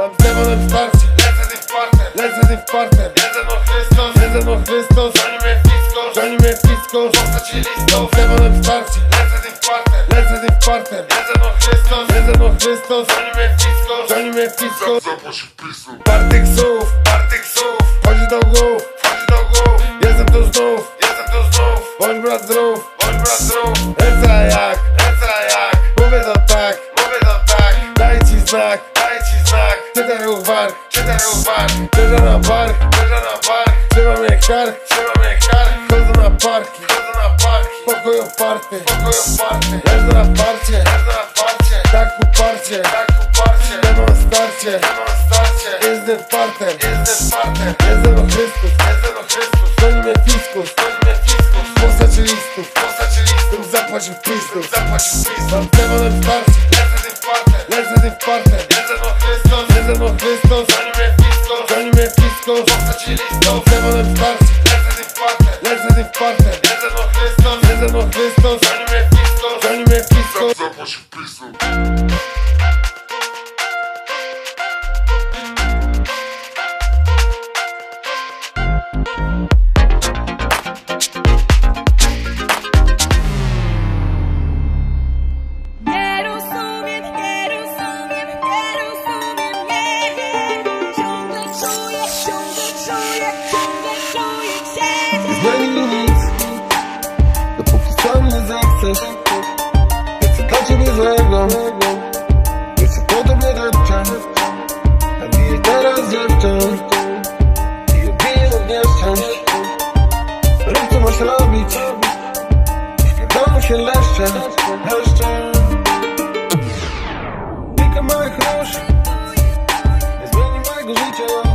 Mam z demonem starcie Lecę tym parter, Lecę tym partem. Lecę no Chrystus Lecę no Chrystus Żoni mnie fisko, Żoni mnie fiskus postaci Mam listą. Z demonem starcie Lecę tym parter, Lecę tym partem. Lecę no Chrystus Lecę no Chrystus Żoni mnie fisko, Żoni mnie fiskus Zaprosił pisu Partych słów Partych słów, Chodzi do głów. Wchodzi do głów. Jestem tu znów, Daj ci znak, ruch warg czytaj uwag Leżę na bark Leżę na bark, Trzyma mnie kark trzyma mnie kark Chodzę na parki Chodzę na parki, Pokój oparty pokój oparty Leżę na parcie Leżę na parcie, Tak uparcie tak uparcie. Demon starcie Mam starcie, Jestem partem jestem parter Jestem o Chrystus Jestem o Chrystus, Goni mnie fiskus chodź mnie fiskus. Postaci listów Postaci listów, zapłacił Chrystus zapłacił pisu Mam demonem starcie Lecę tym parter, Lecę tym partem lecę no Chrystus Jestem o Chrystus Żoni mnie fisko, Goni mnie fiskus postaci listą Mam z demonem ciebie złego. Nie chcę po tobie depczeć Nabiję teraz dziewczę I odbiję od nieszczęść Rób co masz robić. Śpiewamy się leszcze Leszcze Kilka małych róż. Nie zmieni mojego życia